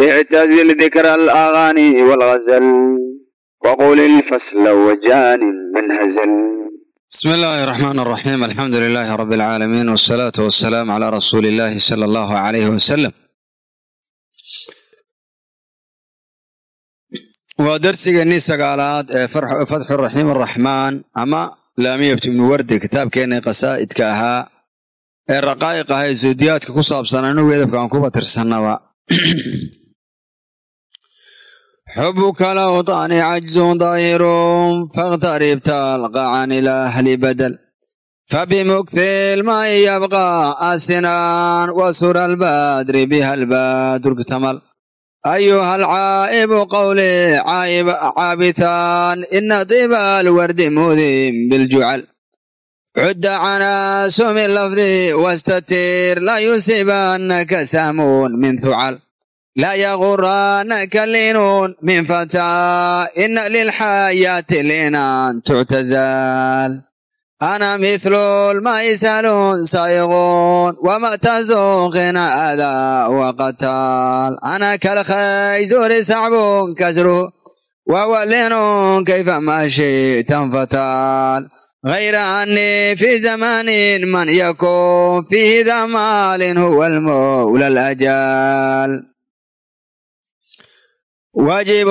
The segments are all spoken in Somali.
اعتزل ذكر الأغاني والغزل وقول الفصل وجان من هزل بسم الله الرحمن الرحيم الحمد لله رب العالمين والصلاة والسلام على رسول الله صلى الله عليه وسلم waa darsigeennii sagaalaad ee fatxu raxiim araxmaan ama laamiyabti ibnu wardi kitaabkeennii qasaa'idka ahaa ee raqaa'iq ah ee zuudiyaadka ku saabsan anugu edabka aan kuba tirsannaba xubka low tani cajzun dahiru fakhtarib talqa can ilahli badel fabimuktilma yabqa asinan wasura albadri biha albadrugtamal ayuha alcaa'ibu qawli caabitaan ina tiba alwardi mudim biljucal cudda canaasumi lafdi wastatir la yusibanaka sahmun min hucal سهم من ثعل لا يغرنك لين من فتى إن للحياة لينا تعتزال أنا مثل الماء سال سائغون ومأتز غنى أذى وقتال أنا كالخيزور سعب كسر وولين كيف ما شئت فتال غير أني في زمان من يكون فيه ذا مال هو المولى الأجال wajib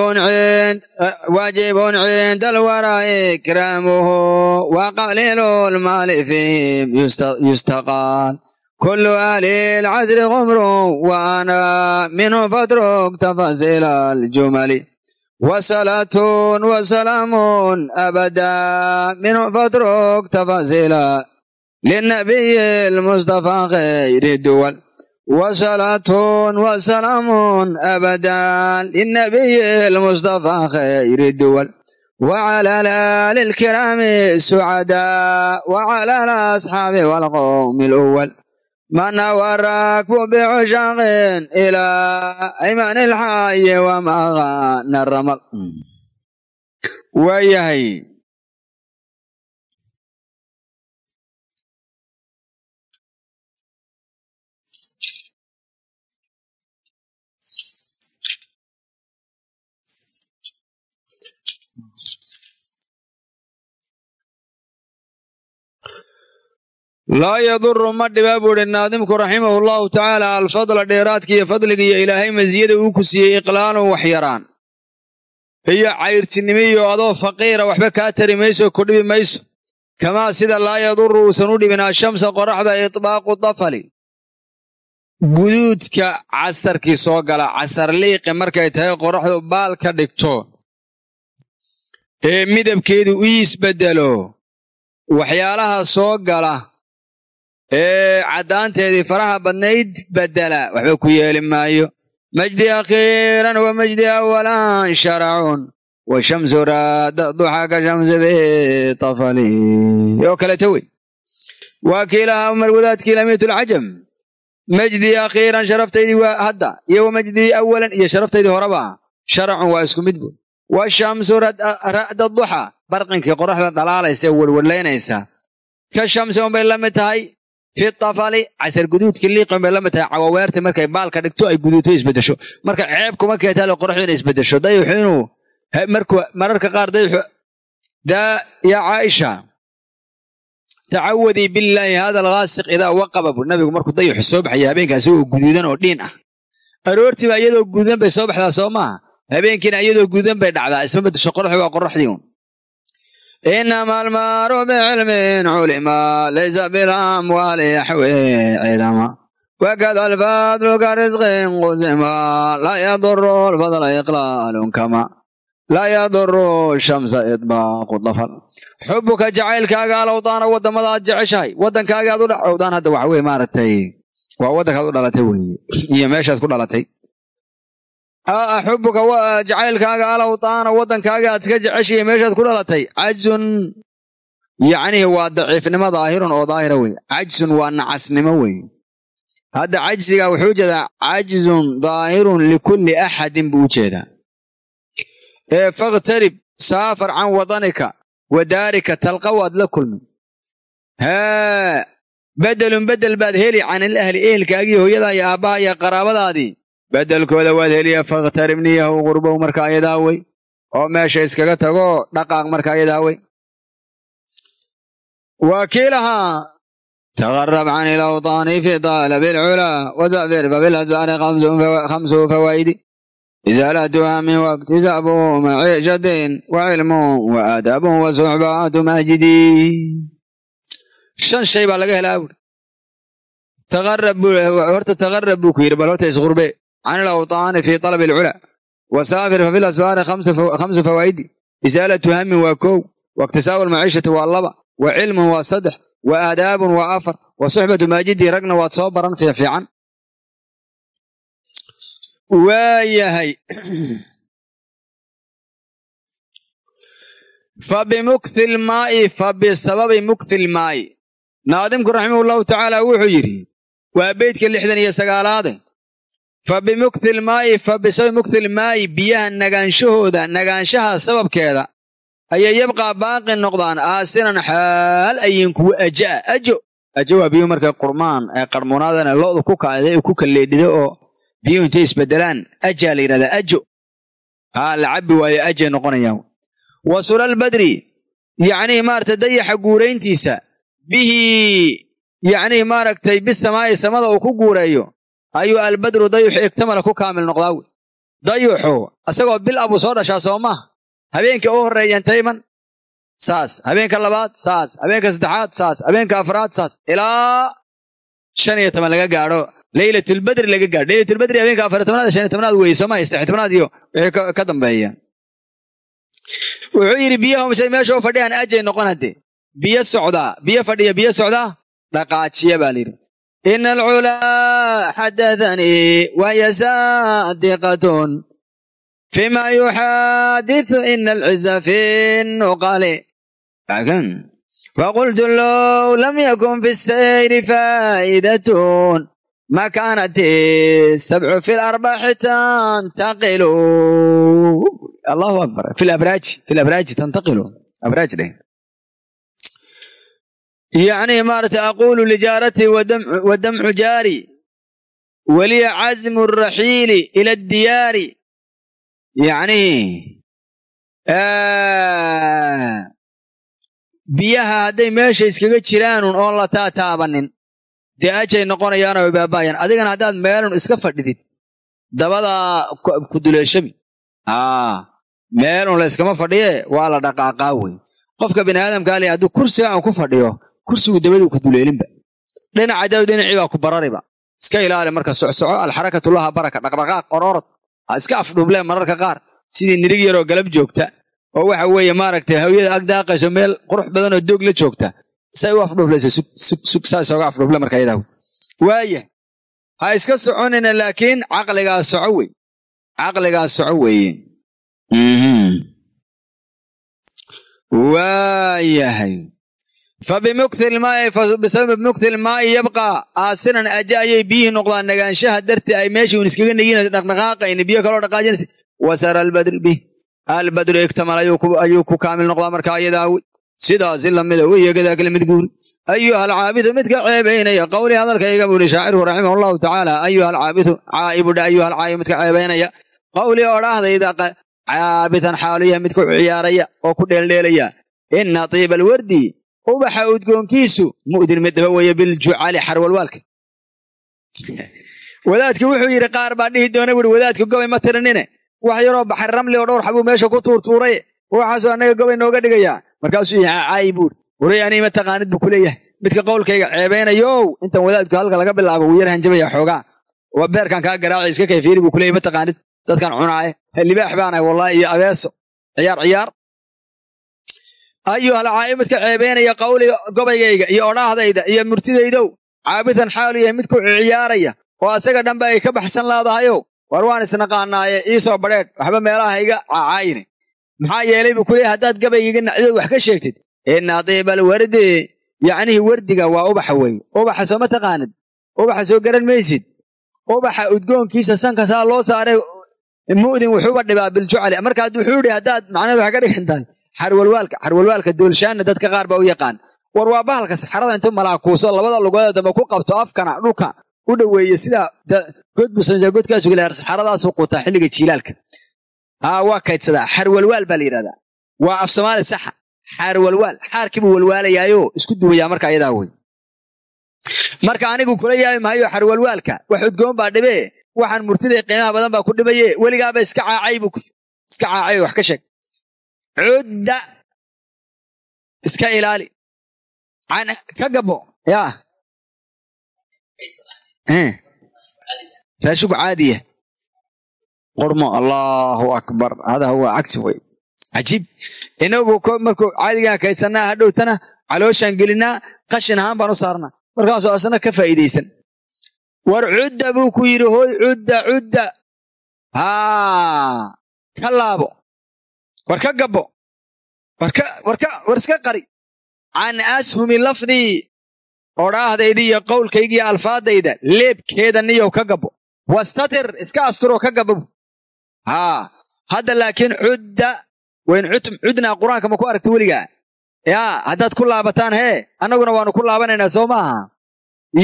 cind alwaraa e ikraamuhu waqaliilu lmaali fiihim yustaqaan kulu ahli lcasri khumru waana minhu fatruk tafasiila aljumali. Wasalaatun wasalaamun abada minhu fatruk tafasiila linabiyi lmustafa khayri duwal. وصلاة وسلام أبدا للنبي المصطفى خير الدول وعلى الآل الكرام السعداء وعلى الأصحاب والقوم الأول من وراك بعشاق إلى أيمن الحي وما غان الرمل ويهي laa yaduru ma dhibaa buu idhi naadimku raximahu llahu tacaala alfadla dheeraadka iyo fadliga iyo ilaahay masiyada uu ku siiyey iqlaalun wax yaraan iyo cayrtinimo iyo adoo faqiira waxba kaa tari mayso ku dhibi mayso kamaa sida laa yaduru uusan u dhibin ashamsa qoraxda itbaaqu dafali guduudka casarkii soo gala casar liiqi markay tahay qoraxdu baal ka dhigto ee midabkeedu u isbeddelo waxyaalaha soo gala ee caddaanteedii faraha badnayd beddela waxba ku yeeli maayo majdi akhiiran wa majdi awalan sharacun wa shamsu raada duxa ka shamsi bitafali oo kaleta wey waa kiilaha umar wadaadkii lamiitulcajam majdii akhiiran sharaftaydii waa hadda iyo wa majdii awalan iyo sharaftaydii horeba sharacun waa isku mid wa shamsu ra'da duxa barqinkii qoraxda dhalaalaysa ee werwerlaynaysa ka shamsi unbay la mid tahay fi tafali casar guduudkii liiqan bay la mid tahay cawaweerta markay baalka dhigto ay guduuto isbeddesho marka ceeb kuma keetaale qoraxdu inay isbeddesho dayuxu inuu mararka qaar dayuxu daa yaa caaisha tacawadii billaahi hada alghaasiq idaa waqaba bu nabigu markuu dayuxu soo baxaya habeenkaasi oo guduudan oo dhiin ah aroortiiba iyadoo guduudan bay soo baxdaa soo maaha habeenkiina iyadoo guduudan bay dhacdaa isma beddesho qoraxdu waa qoraxdii un inama almaaru bicilmin culima laysa bilamwaali yaxwi cidama wakada alfadlu ka risqin qusima laa yaduru lfadla iqlaalun kama laa yaduru shamsa idbaaqu dafal xubuka jacaylkaaga alawdaana waddamada aad jeceshahay waddankaaga aad u dhacowdaan hadda waxa weye maaragtay waa waddankaad u dhalatay weeye iyo meeshaad ku dhalatay xubuka jacaylkaaga alawdaana waddankaaga aad iska jeceshiiyo meeshaad ku dhalatay. Cajsun yacnihi waa daciifnimo daahirun oo daahira wey cajsun waa nacasnimo wey hadda cajsiga wuxuu jeedaa cajzun daahirun likulli axadin buu u jeedaa. Ee fakhtarib saafar can wadanika wa daarika talqa waad la kulmi haa bedelun bedel baad heli can ilahli ehelkaagii hooyadaa iyo aabbaha iyo qaraabadaadii beddelkooda waad heliya fakhtaribniyahu qurbow marka ayadaa wey oo meesha iskaga tago dhaqaaq marka ayadaa wey wakiilahaa taqarab can ilawtaani fi taalabi alculaa wasafir fabilhasbaani khamsu fawaa'idi isaalatuha min waktisabuhu maciishatin wa cilmuhu wa adabuhu wa suxbaatu maajidi shan shay baa laga helaa buuri taqarab horta taqarab buu ku yidhi bal horta isqurbee can ilawtaani fi talabi alcula wasaafir fa fi lasfaari khamsu fawaa'idi isaalatu hamin waa kow waiktisaabu almaciishati waa laba wa cilmun waa saddex wa aadaabun waa afar wa suxbatu maajidi ragna waad soo baran fiifiican waayahay fabimukthi lmaa'i fa bisababi mukthi lmaa'i naadimku raximah llahu tacaala wuxuu yidhi waa beydka lixdan iyo sagaalaade fa bimukthi lmaa'i fa bisababi mukthi lmaa'i biyaha nagaanshahooda nagaanshaha sababkeeda ayay yabqaa baaqi noqdaan aasinan xaal ayin kuwa aja'a ajo. Ajo waa biyuhu markay qurmaan ee qarmuunaadana lo'du ku kacda ku kalleedhido oo biyuhu intay isbedelaan ajaa la yidhahdaa ajo. Haa la cabbi waayo ajay noqonayaan wa sulalbadri yacnii maaragtay dayaxa guurayntiisa bihi yacnii maaragtay bisamaa'i samada uu ku guureeyo ayuu albadru dayuxu igtamala ku kaamil noqdaa wey dayuxu isagoo bil abuu soo dhashaa soo maaha habeenka u horreeyan tayman saas. Habeenka labaad saas. Habeenka saddexaad saas. Habeenka afraad saas. Ilaa shan iyo toban laga gaadho. Leylatulbadri laga gaadho. Leylatulbadri habeenka afar tobnaad shan tobnaad weeye soo maha saddex tobnaad iyo wixii ka dambeeya wuxuu yidhi biyaha mise meesha u fadhiyaan ajay noqon haddee biyo socdaa. Biyo fadhiya biyo socdaa? Dhaqaajiya baa layidhi ina alculaa xadathanii waya saadiqatun fima yuxaadithu ina alciza fi nuqali faqultu low lam yakun fi sayri faa'idatun ma kaanat sabcu fi larbaxi tantaqilu allahu akbar fi labraaji fi labraaji tantaqilu abraaj dheh yacnii maarata aquulu lijaaratii wadamcu jaari waliya cazmu raxiili ila adiyaari yacnii biyaha hadday meesha iskaga jiraanuun oon la taataabanin dee ajay noqonayaanoo way baaba'ayaan adigana haddaad meelun iska fadhidid dabadaa kuduleeshabi aa meelun layskama fadhiye waa la dhaqaaqaa wey qofka bini aadamkaa le hadduu kursiga aan ku fadhiyo kursigu dabaduu ku duleelinba. Dhinaca daw dhinacii baa ku barariba. Iska ilaali marka socsoco alxarakatu laha baraka dhaqdhaqaaq ororod. Ha iska afdhuubleen mararka qaar. Sidii nirig yaroo galab joogta oo waxa weeye maaragtay hawyada ag daaqayso meel qurux badan oo doog la joogta say u afdhuublaysa sug sug sug saas oga afdhuuble marka yadahu waaya ha iska soconina laakiin caqligaa soco wey caqligaa soco weeye waayahay bisababi mukthi lmaa'i yabqaa aasinan aja ayay biyihii noqdaan nagaanshaha darti ay meeshii un iskaga negiinayso dhaqdhaqaaqayni biyo kaloo dhaqaajinaysa wasara albadri bih albadru iktamal ayuu ku kaamil noqdaa markaa ayadaawi sidaasi lamida weeye gadaakale mid guuri ayuha alcaabidu midka ceebaynaya qowlii hadalkayga buu yihi shaacirku raximah allahu tacaala ayuha alcaabidu caa'ibudha ayuha alcaabidu midka ceebaynaya qowlii odhaahdayda caabitan xaaliya midku ciyaaraya oo ku dheeldheelaya ina tiiba alwardi ubaxa udgoonkiisu mu'din mid weeye biljucali xarwalwaalka wadaadki wuxuu yidhi qaar baa dhihi doona buui wadaadku gobay ma tirinine. Wax yaroo baxar ramli oo dhowr xabuu meesha ku tuurtuuray waxaasuu annaga gobay nooga dhigayaa. Markaasuu caayi buuri waray anii ma taqaanid buu kuleeyahay midka qowlkayga ceebaynayow intan wadaadku halka laga bilaabo wuu yar hanjabaya xoogaa. Beerkan kaa garaacay iska kayfiiri buu kuleeyahy ma taqaanid dadkan cunaaye libaax baanahay wallahi iyo abeeso ciyaar ciyaar ayuha alcaa'i midka ceebaynaya qawli gobaygayga iyo odhaahdayda iyo murtidaydow caabitan xaaliya midku ciyaaraya oo asaga dhanba ay ka baxsan laadahayow war waan isnaqaanaaye iisoo badheedh waxba meelaha iga cacaayine maxaa yeelay buu kuleeyahy haddaad gabaygiga nacdood wax ka sheegtid ina diibal wardi yacnihii wardiga waa ubaxa weeye ubaxa soo ma taqaanid ubaxa soo garan maysid ubaxa udgoonkiisa sankasaa loo saaray mu'din wuxuuba dhibaa biljucali markaad wuxuu idhi haddaad macnaheed wax ka dhigan tahay xarwalwaalka xarwalwaalka doolshaanna dadka qaar baa u yaqaan. War waa bahalka saxarada intuu malaakuuso labada lugoodee dambe ku qabto afkana dhulka u dhoweeye sida god buusan godkaasu gela saxaradaasu quutaa xilliga jiilaalka. Haa waa kaydsadaa. Xarwalwaal baa la yidhahdaa waa af soomaali saxa xaarwalwaal xaarkiibuu walwaalayaayo isku duwayaa marka ayadaa wey. Marka anigu kula yaabi maayo xarwalwaalka wax udgoon baa dhibee waxaan murtida qiimaha badan baa ku dhibaye weligaaba iska caacay buu iska caacay wax ka sheeg cudda iska ilaali. Ka gabo. Yaa raashigu caadiya. Qurmo allahu akbar. Hada huwa cagsi wey cajiib. Inagu markuu caadigaan kaydsanaa hadhowtana calooshaan gelinaa qashin ahaan baan u saarnaa. Markaasuu asna ka faa'iidaysan. War cudda buu ku yidhi hoy cudda cudda. Haa. Ka laabo war ka gabbo. War iska qari. Can ashumi lafdii odhaahdayda iyo qowlkaygiiyo alfaadayda leebkeeda niyow ka gabbo. Wastatir iska asturoo ka gabbo. Haa hadda laakiin cudda wayn cudnaa qur'aanka ma ku aragta weligaa yaa haddaad ku laabataan hee annaguna waannu ku laabanaynaa soo maaha?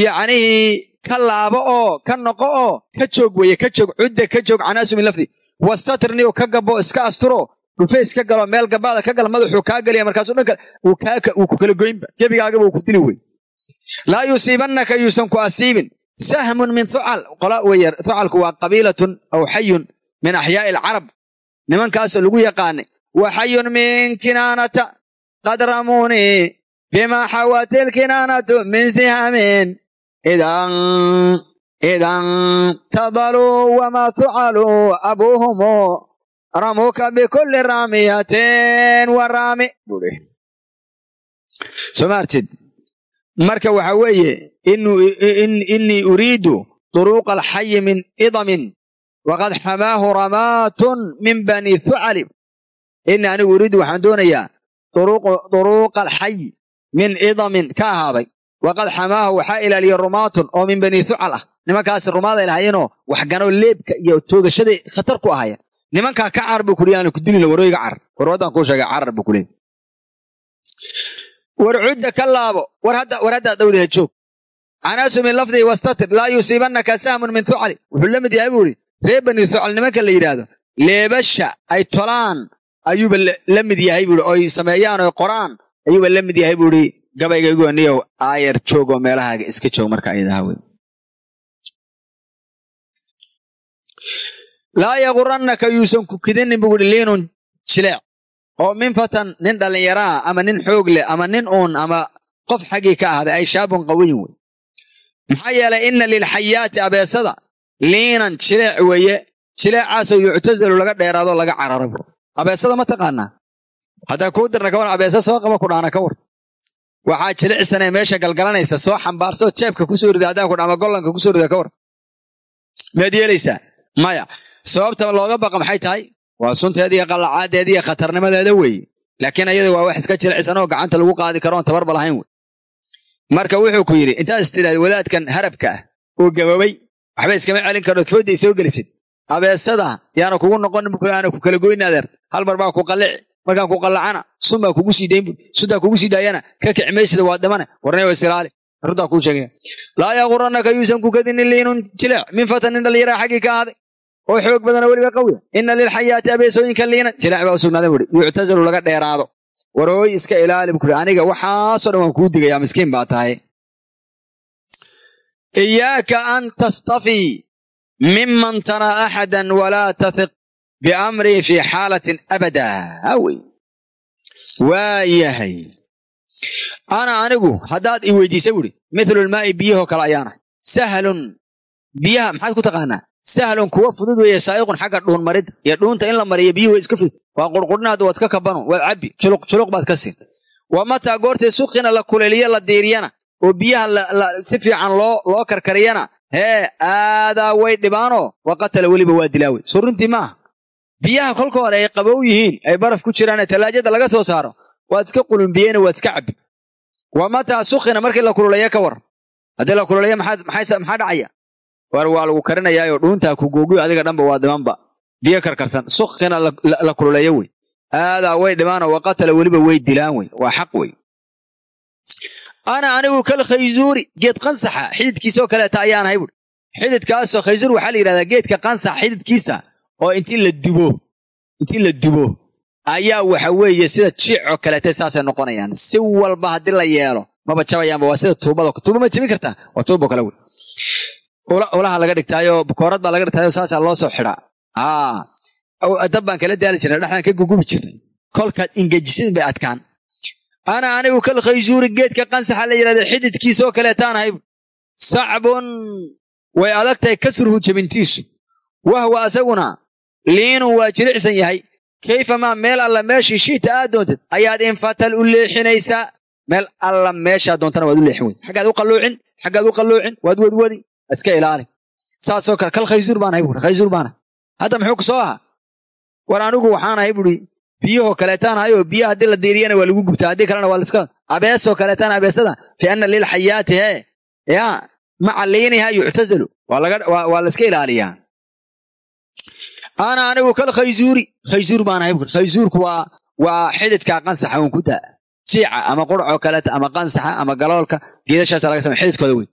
Yacnihii ka laabo oo ka noqo oo ka joog weye ka joog cudda ka joog can ashumi lafdii wastatir niyow ka gabbo iska asturo dhufays ka galo meel gabaada ka gala madaxuu kaa gelaya markaasuu dhanka wuu ku kala goynba. Gebigaagaba uu ku dili wey laa yusiibannaka yuusan ku asiibin. Sahmun min thucal qola weeye thucalku waa qabiilatun aw xayun min axyaa'i alcarab. Nimankaasoo lagu yaqaanay wa xayun min kinaanata qad ramuunii bima xawati lkinaanatu min sihamin. Idan idan tadaluu wama thucaluu abuuhumu ramuuka bikulli raamiyatin wa raami soo maartid marka waxa weeye innii uriidu duruuqa alxayi min idamin waqad xamaahu ramaatun min bani thucali innii anigu uriidu waxaan doonayaa duruuqa alxayi min idamin ka ahaaday waqad xamaahu waxaa ilaaliya rumaatun oo min bani thucal ah nimankaasi rumaaday lahaayeenoo waxganoo leebka iyo toogashaday khatar ku ahaayeen nimankaa ka carar buu kuliy aanu ku dilina warooyiga carar war waddaan kuu sheegay carar buu kuleey war cudda ka laabo war haddaa dawdaha joog. Canaasu min lafdii wastatir laa yusiibannaka sahmun min thucali wuxuu la mid yahay buu idhi ree bani thucal nimanka la yidhaahdo leebasha ay tolaan ayuuba la mid yahay buui oy sameeyaan oy qoraan ayuuba la mid yahay buu idhi gabaygaygu niyow aayar joogoo meelahaaga iska joog marka ayadaha wey laa yagurannaka yuusan ku kidinin buu idhi liinun jileec oo min fatan nin dhallinyaraa ama nin xoog leh ama nin uun ama qof xaggii ka ahday ay shaabun qawiyin wey maxaa yeelay inna lilxayaati abeesada liinan jileec weeye jileecaasoo yuctazalu laga dheeraado laga cararo abeesada ma taqaanaa? Haddaa kuu dirna ka war abeesa soo qaba ku dhaana ka war. Waxaa jilicsanee meesha galgalanaysa soo xambaarsoo jeebka ku soo rida haddaan ku ama gollanka ku soo rida ka war. Miyaad yeelaysaa maya sababta looga baqa maxay tahay? Waa sunteeda iyo qallacaadeeda iyo khatarnimadeeda weeye laakiin ayada waa wax iska jilicsan oo gacanta lagu qaadi karo oon tabarba lahayn wey marka wuxuu ku yidhi intaas tidhahda wadaadkan harabka ah oo gaboobay waxba iskama celin karood foodday soo gelisid. Abeesada yaana kugu noqonin bu aana ku kala goyn adeer hal mar baa ku qallici markaan ku qallacana sun kugu sii dayn bu kugu sii daayana ka kici maysida waa dhimane warnay isilaali runtaa kuu sheegaya laa yaqurannaka yuusan ku kadinin liinun jilic min fatanin dhallinyaraa xaggii ka ahaaday oo xoog badana weliba qawiya inna lilxayaati abeesooyinka liinan jilic baa u sugnaaday buui yuctazalu laga dheeraado. Warooy iska ilaali bu kuhi aniga waxaasoo dhan waan kuu digayaa miskiin baa tahay. Iyaaka an tastafii miman taraa axadan walaa tahiq biamrii fii xaalatin abada. Awey waa yahay. Ana anigu haddaad i weydiisa buuhi mithlulmaa'i biyahoo kale ayaanahay sahlun. Biyaha maxaad ku taqaanaa sahlun kuwa fudud weeye saa'iqun xagga dhuun maridda iyo dhuunta in la mariyo biyuhu waa iska fudud waa qurqurhinaada waad ka kabano waad cabbi juluq juluq baad ka siin wa mataa goortay suqina la kuleeliyo la diiriyana oo biyaha si fiican loo karkariyana hee aadaa way dhibaanoo wa qatala weliba waa dilaawey soo runtii maaha biyaha kolka hore ay qabow yihiin ay baraf ku jiraanee tallaajada laga soo saaro waad iska qulumbiyeena waad iska cabbi wa mataa sukhina markii la kululeeyo ka war haddii la kululeeyo maxaa dhacaya war waa lagu karinayaayo dhuuntaa ku googiyo adiga dhanba waa dhimanba. Biyo karkarsan. Sukhina la kululeeyo wey. Aadaa way dhimaanoo wa qatala weliba way dilaan wey. Waa xaq wey. Ana anigu kal khayzuuri geed qansaxa xididkiisaoo kaleeta ayaan ahay buuri xididkaasoo khayzuur waxaa la yidhahdaa geedka qansaxa xididkiisa oo intii la dubo intii la dubo ayaa waxa weeye sida jiic oo kaleeta saasay noqonayaan. Si walba haddii la yeelo maba jabayaanba waa sida tuubada. Tuuba ma jebin kartaa? Waa tuubo kale wey ulaha laga dhigtaayo koorad baa laga dhigtaayo saasaa loo soo xidhaa. Dab baan kala daali jirnay dhexdaan ka gugubi jirnay kolkaad ingejisidin bay adkaan. Ana anigu kal geedka qansaxa la yidhahda xididkiisaoo kaleetaan ahay. Sacbun way adag tahay kasruhu jebintiisu wahwa asaguna. Liinun waa jilicsan yahay. Kayfa maa meel alla meeshii shiita aad doontid ayaad infatal u leexinaysaa? Meel alla meeshaa doontana waad u leexin wey xaggaad u qalluucin xaggaad u qalluucin waad wadwadi iska ilaali. Saasoo kale kal khayzuur baan ahay buuri khayzuur baan ahay hadda muxuu ku soo ahaa? War anigu waxaan ahay buuri biyahoo kaleetaan ahay oo biyaha haddii la diiriyana waa lagu gubtaa haddii kalena waa laiska abeesoo kaleetaan abeesada fi anna lilxayaati hee yaa maca liiniha yuctazalu waa laiska ilaaliyaa. Ana anigu kal khayzuuri khayzuur baan ahay buuri khayzuurku waa waa xididka qansaxa uun ku daa jiica ama qurcoo kaleeta ama qansaxa ama galoolka geedashaasa laga samay xididkooda wey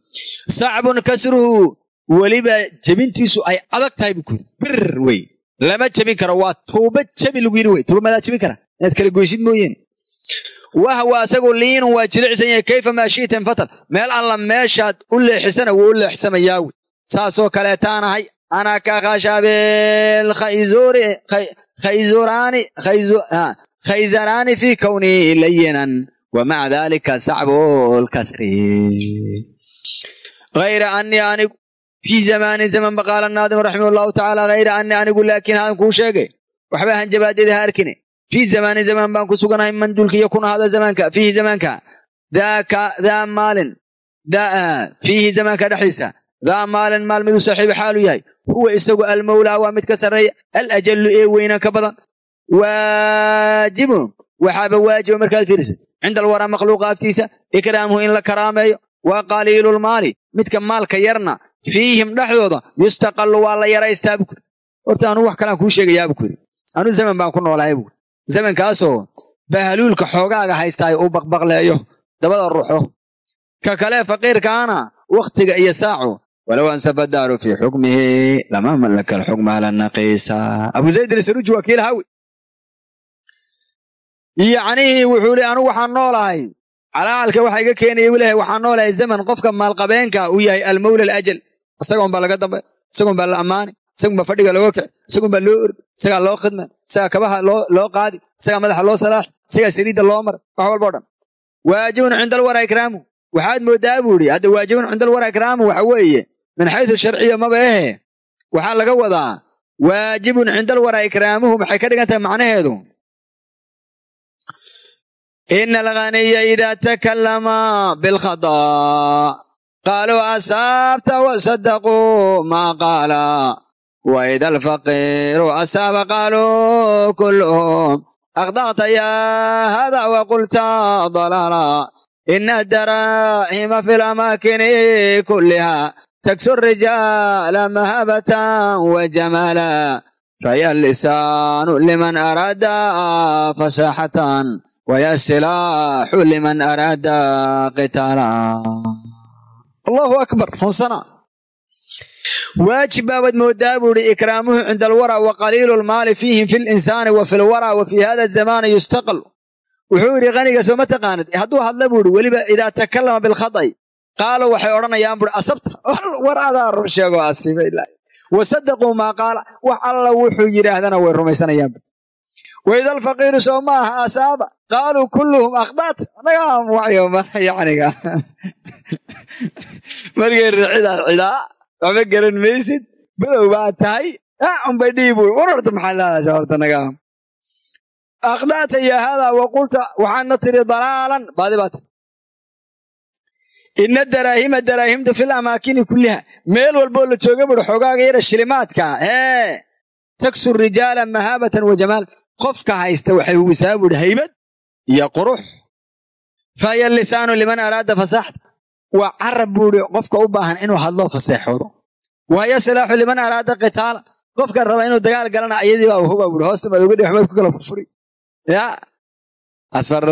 sacbun kasruhu weliba jebintiisu ay adag tahay buu kuyiri bir wey lama jebin karo waa tuuba jebi lagu yidhi wey tuuba madaa jebin kara inaad kala goysid mooyeen wahwa asagu liinun waa jilicsan yahay kayfa maa shi'ta infatal meel alla meeshaad u leexisana wuu u leexsamayaa wey saasoo kaleetaan ahay ana ka khayzuuri khayzuraani khayzaraani fi kawni layinan wamaca dalika sacbu lkasri غayra anii anigu fii zamaanin zaman ba qaala naadim raximah allahu tacaala hayra anii anigu laakiin haan kuu sheegay waxba hanjabaadeeda ha arkine fii zamaanin zaman baan ku suganahay mandulka yakun ahaada zamaanka fiihi zamaanka daa maalin fiihi zamaanka dhexdiisa daa maalin maal miduu saaxiiba xaalu yahay huwa isagu almawlaa waa mid ka sarreeya alajallu ee weynan ka badan waajibun waxaaba waajiba markaad fiirisid. Cinda alwaraa makhluuqa agtiisa ikraamuhu in la karaameeyo waa qaliilulmaali midka maalka yarna fiihim dhexdooda yustaqallu waa la yaraystaa bu kuri horta anuu wax kalaan kuu sheegayaa bu kuri anuu zaman baan ku noolahay bu kuri zamankaasoo bahaluulka xoogaaga haystaay uu baqbaqleeyo dabada ruuxo. Ka kale faqiirkaana wakhtiga iyo saacu. Walow ansafa daaru fii xukmihi lama mallaka alxukma ala abu zayd alsaruuji waa kiilahawi yacnihii wuxuu li anugu waxaan noolahay. Calaalka waxa iga keenaya wilahay waxaan noolahay zaman qofka maalqabeenka uu yahay almawla alajal. Isagoon baa laga dambe isagoon baa la ammaani isagoon baa fadhiga looga kici isagoon baa loo ordi isagaa loo khidman isagaa kabaha loo qaadi isagaa madaxa loo salaax isagaa saliidda loo mara wax walba o dhan. Waajibun cinda alwara ikraamu. Waxaad moodaa buu idhi hadda waajibun cinda alwara ikraamu waxa weeye min xaysu sharciya maba ahe waxaa laga wadaa waajibun cinda alwara ikraamuhu maxay ka dhigan tahay macnaheedu ina alghaniya ida takallama bilkhadaa qaaluu asaabta wasadaquu maa qaala waida alfaqiiru asaaba qaaluu kulluhum akhdaqta yaa hada waqulta dalaala ina adaraahima fi lamaakini kulliha taksu rijaala mahabatan wajamala faya lisaanu liman araada fasaxatan waya silaaxu liman araada qitaala allahu akbar runsana waajib baabaad moodaa buu ihi ikraamuhu cinda alwara wa qaliilu lmaali fiihim fi linsaani wa fi lwara wa fii hada zamaani yustaqal wuxuu yidhi qaniga soo ma taqaanid hadduu hadla buu ihi weliba idaa takallama bilkhada'i qaalo waxay odhanayaan buui asabta war adaa run sheego asiiba wasadaquu maa qaala wax alla wuxuu yidhaahdana way rumaysanayaan waida alfaqiiru soo ma aha asaaba qaaluu kulluhum akhdaat nagaam waxyo yacniga markay ricidaa cidaa waxba garan maysid badow baa tahay unbay dhihi bui war horta maxaa leedaasha horta nagaam akhdaata yaa haadaa waqulta waxaadna tiri dalaalan baadi baa tiri ina daraahima daraahimta fil amaakini kulliha meel walboo la jooga buri xogaaga yara shilimaadka hee taksu rijaala mahaabatan wa jamaal qofka haysta waxay hugisaa buuhi haybad iyo qurux. Fahiya lisaanu liman araada fasaaxta waa carab buuhi qofka u baahan inuu hadloo faseexoodo wahiya silaaxu liman araada qitaala qofka raba inuu dagaal galana ayadii baa huba buui hoosta maad uga dhi waxbaad ku kala furfuri. Ya. Asfar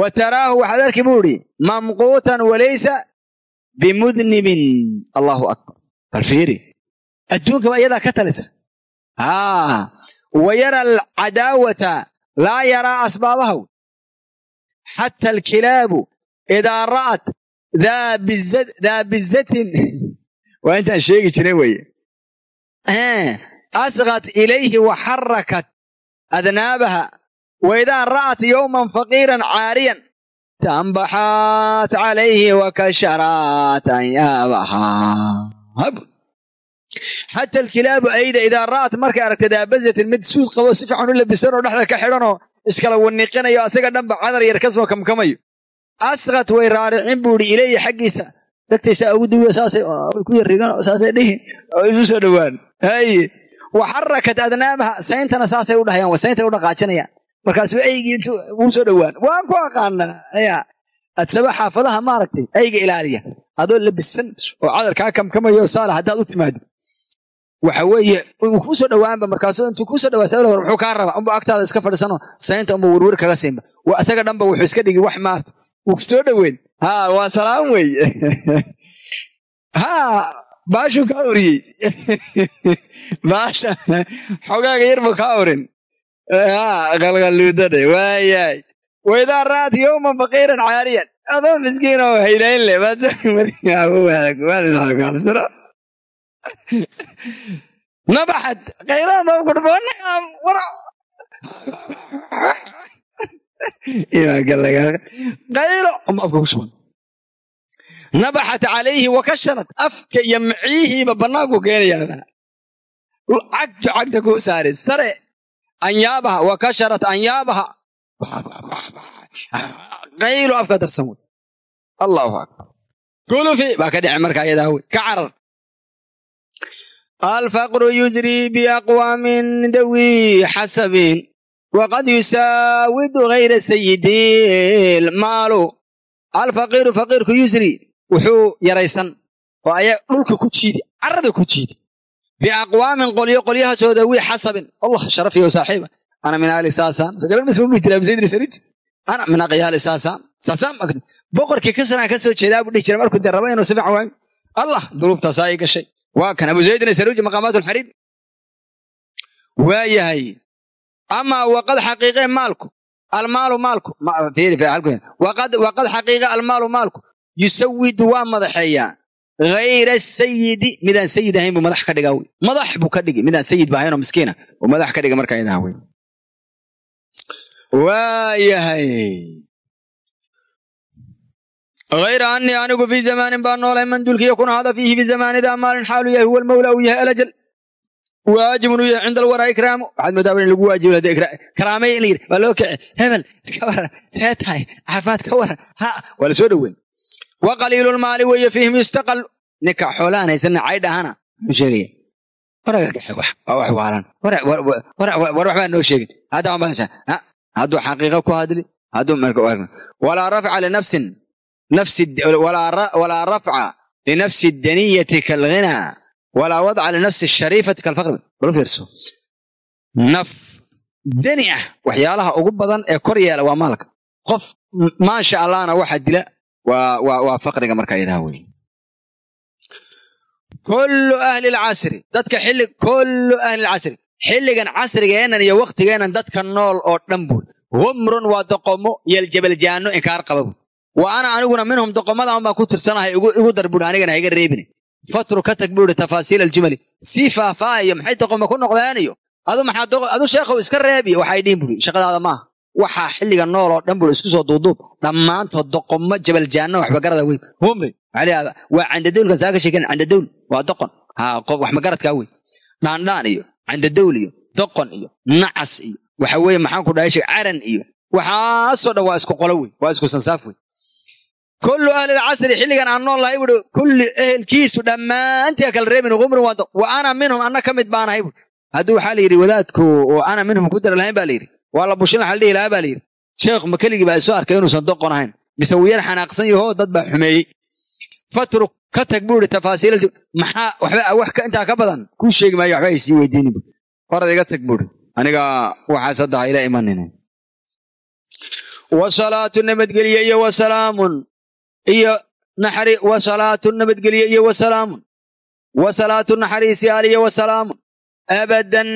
wa taraahu waxaad arki buu idhi mamquutan walaysa bimudnibin allahu akbar. Bal fiiri. Adduunkaba iyadaa ka talisa. Haa wa yara alcadaawata laa yaraa asbaabahaw xata alkilaabu idaa ra'at daa bizatin waa intaan sheegi jiray weye asqat ilayhi wa xarakat adnaabaha wa idaa ra'at yowman faqiiran caariyan tambaxaat calayhi wa kasharat anyaabaha xata alkilaabu ayda idaa ra'at markay aragta daabazatin mid suud qabo si fiican u labisan oo dhexda ka xidhanoo iskala waniqinayo asaga dhanba cadar yar ka soo kamkamayo asqat way raaricin buu idhi ilayhi xaggiisa dagtaysaa ugu duwiyo saasay ku yarrigan saasay dhihin oo isu soo dhowaan haye wa xarakat adnaamaha sayntana saasay u dhahayaan sayntay u dhaqaajinayaan markaasuu eygii intuu uu soo dhowaan waan ku aqaanaa aya adsaba xaafadaha maaragtay eyga ilaaliya adoo labisan oo cadarkaa kamkamayo saala waxa weeye uu kuu soo dhowaanba markaasuu intuu kuu soo dhawaa sabla hore muxuu kaa raba unba agtaada iska fadhisanoo saynta unba werwer kaga siinba waa asaga dhanba wuxuu iska dhigi wax maarta wuu ku soo dhoweyn. Ha waa salaam weeye. Ha baashuu kaa oriyey baasha xogaaga yarbu kaa orin qalqaluudade waayahay waidaa ra'at yowman faqiiran caariyan. Adoo miskiin oo haylayn leh nabaxad khayraa mabkudhboona wara qaylo uma afka ku sugan nabaxat calayhi wa kasharat afka iyo maciihiiba bannaanku keenayaa cagtu cagta kuu saaray sare anyaabaha wa kasharat anyaabaha qaylo afka darsan wey allahu akbar kulufi baa ka dhici markaa iyadaa wey ka carar alfaqru yujrii biaqwaamin dawi xasabin waqad yusaawidu hayra sayidil maalu alfaqiiru faqiirku yusri wuxuu yaraysan oo aya dhulka ku jiidi carada ku jiidi biaqwaamin qolyo qolyahaasoo dawi xasabin allah sharafiyo saaxiiba ana min ali saasaan ana min aqyaali saasaan saasaan boqorkii kasanaa ka soo jeedaa buu dhihi jiray markuu dee raba si waayo allah duruuftaasaa ii gashay waa kan abu zaydin saruuji maqaamaat alxariir waa yahay amaa waqad xaqiiqe maalku almaalu maalku waqad xaqiiqe almaalu maalku yusawidu waa madaxeeyaa hayra sayidi midaan sayid ahayn buu madax ka dhigaa wey madax buu ka dhigi. Midaan sayid ba ahaynoo miskiina. Buu madax ka dhiga markaa idaha wey waa hayra anii anigu fii zamaanin baan noolay mandulkiyo kun hada fiihi fi zamaanida maalin xaalu yahay huwa almawla uu yahay alajal waajibun uu yahay cinda alwaraa ikraamu waxaad moodaa in lagu waajibo karaamay in la yidhi waa loo kici hebel iska waran see tahay caafimaad ka waran ha waa la soo dhoweyn wa qaliilulmaali weeye fiihim yustaqal ninka xoolaan haysanna caydhahana muxuu sheegaya waraga kaxe wax waa wax waalan war waxbaa noo sheegin hadda waan badashaa hadduu xaqiiqa ku hadli hadduu walaa rafca linafsin walaa rafca linafsi daniyati kalghinaa walaa wadca linafsi shariifati kalfaqri bal fiirso naf dani ah waxyaalaha ugu badan ee kor yeela waa maalka qof maasha allahna waxa dila waa faqriga markaa idaha wey kullu ahli lcasri dadka xilli kullu ahli lcasri xilligan casrigeennan iyo wakhtigeennan dadka nool oo dhan buur humrun waa doqomo yeljabaljaano inkaar qaba buur wa ana aniguna minhum doqomadan baan ku tirsanahay igu dar buuri anigana hayga reebine fatru ka tag buuri tafaasiil aljumali. Sii faahfaahayo maxay doqoma ku noqdeeniyo? Adu maxaa adu sheekhow iska reebiyo? Waxay dhihin buuri shaqadaada maaha. Waxaa xilliga nool oo dhan buuri isku soo duuduub. Dhammaantood doqomo jabaljaano waxba garada weyn. Humri waa candadowlkan saa ka sheeken candadowl waa doqon ha wax magaradkaa wey dhaandhaan iyo candadowl iyo doqon iyo nacas iyo waxa weeye maxaan ku dhahay caran iyo waxaasoo dhan waa isku qolo wey waa isku sansaaf wey kullu ahlilcasri xilligan aan nool lahay buui kulli ehelkiisu dhammaantii kala reebin humrin waa wa ana minhum anna ka mid baanahay buui haddii waxaa la yidhi wadaadku oo ana minhum ku dara lahayn baa la yidhi waa la bushin laxa la dhihi lahaa baa la yidhi sheekhu ma keligii baa isoo arkay inuusan doqon ahayn mise wuu yar xanaaqsan yahoo dad baa xumeeyey fatruk ka tag buu ihi tafaasiil maxaa waxba wax intaa ka badan kuu sheegi maayo waxba ay weydiini bu orad iga tag buuri aniga waxaas hadda ha ila imanin wasalaatu nabadgelye iyo wasalaamun iyo naxari wasalaatu nabadgelye iyo wasalaamun wasalaatu naxariisi aliyo wasalaamun abadan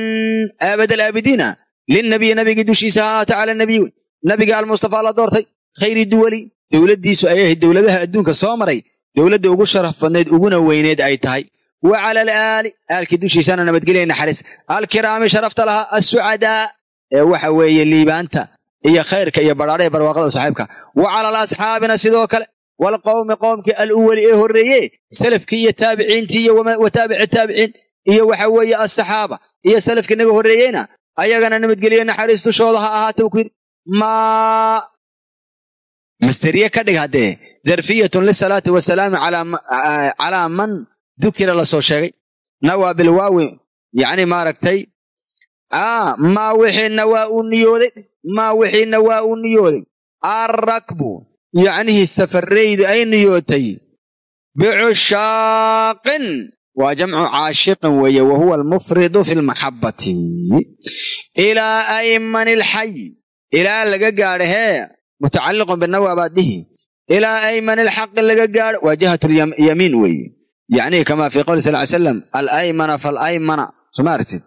abad alaabidiina linnabiyi nabigii dushiisa ha ahaata cala nabiy wey. Nabiga almustafaa la doortay khayri duwali. Dowladdiisu ay ahayd dowladaha adduunka soo maray dowladda ugu sharaf badnayd uguna weyneed ay tahay. Wa cala alaali aalkii dushiisana nabadgelya naxariis. Alkiraami sharafta lahaa assucadaa ee waxa weeye liibaanta iyo khayrka iyo badhaadha barwaaqada saaxiibka wa cala alasxaabina sidoo kale walqowmi qowmkii aluwali ee horreeye salafkii iyo taabiciintii iyo wa taabici taabiciin iyo waxa weeye asaxaaba iyo salafkii naga horreeyeyna ayagana nabadgelye naxariis dushooda ha ahaata ku yidhi maa masteriye ka dhig haddee darfiyatun lisalaati wasalaami calaa man dukira la soo sheegay nawaa bilwaawi yacni maaragtay maa wixiina waa uu niyooday maa wixiina waa uu niyooday arrakbu yacnihii safaraydu ay niyootay bicushaaqin waa jamcu caashiqin weeye wa huwa almufridu fi lmaxabbati ilaa aymani alxay ilaa laga gaadho hee mutacalliqun binawa baadihi ilaa aymani alxaqi laga gaadho waa jihat lyamiin weeye. Yacnihi kama fi qowli sal ly slam alaymana falaymana soma aragtid?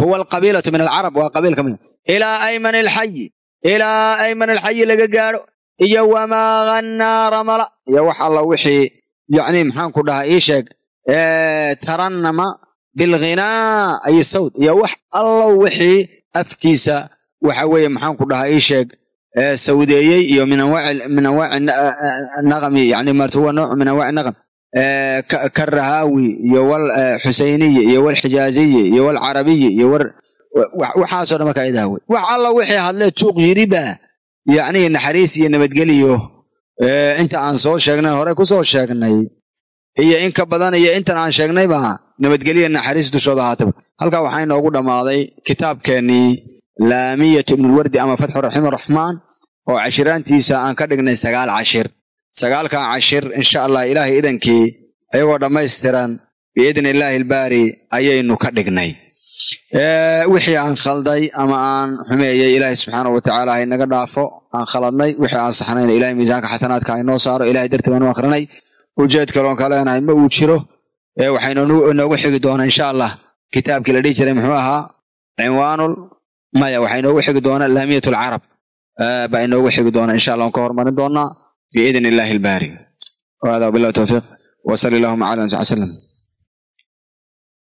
Huwa alqabiilatu min alcarab waa qabiil ka mid ilaa aymani alxayi ilaa aymani alxayi laga gaadho. Iyo wamaa ghanaa ramala iyo wax alla wixii yacni maxaan ku dhahaa ii sheeg tarannama bilghinaa ay sawd iyo wax allo wixii afkiisa waxa weeye maxaan ku dhahaa ii sheeg sawdeeyey iyo min anwaaci naqami yani marta huwa nooc min anwaaci naqam karahaawi iyo wal xusayniyi iyo walxijaaziyi iyo walcarabiyi iyo waxaasoo dhan markaa idaawey wax alla wixii hadlee juuq yiriba yacni naxariis iyo nabadgeliyo inta aan soo sheegnay hore ku soo sheegnay iyo in ka badan iyo intan aan sheegnayba nabadgelya naxariis dushooda ahaataba halkaa waxaa inoogu dhammaaday kitaabkeennii laamiyatu ibnulwardi ama fatxu raxim raxmaan oo cashiraantiisa aan ka dhignay sagaal cashir. Sagaalkan cashir insha allah ilaahay idankii ayagoo dhammaystiran biidni illaahi albaari ayaynu ka dhignay wixii aan khalday ama aan xumeeyey ilaahay subxaana wa tacaala ha inaga dhaafo aan khaladnay wixii aan saxnayna ilahay miisaanka xasanaadka ha inoo saaro ilahay dartii baanu akhrinay ujeed kaloon ka leenahay ma uu jiro waxaynu inoogu xigi doonaa insha allah. Kitaabkii la dhihi jiray muxuu ahaa cinwaanul maya waxaa inoogu xigi doonaa laamiyat alcarab baa inoogu xigi doonaa insha allah aan ka hormarin doonaa biidni illaahi albaari. Wahada wabillahi towfiiq wasali allahuma cala nabi sal slam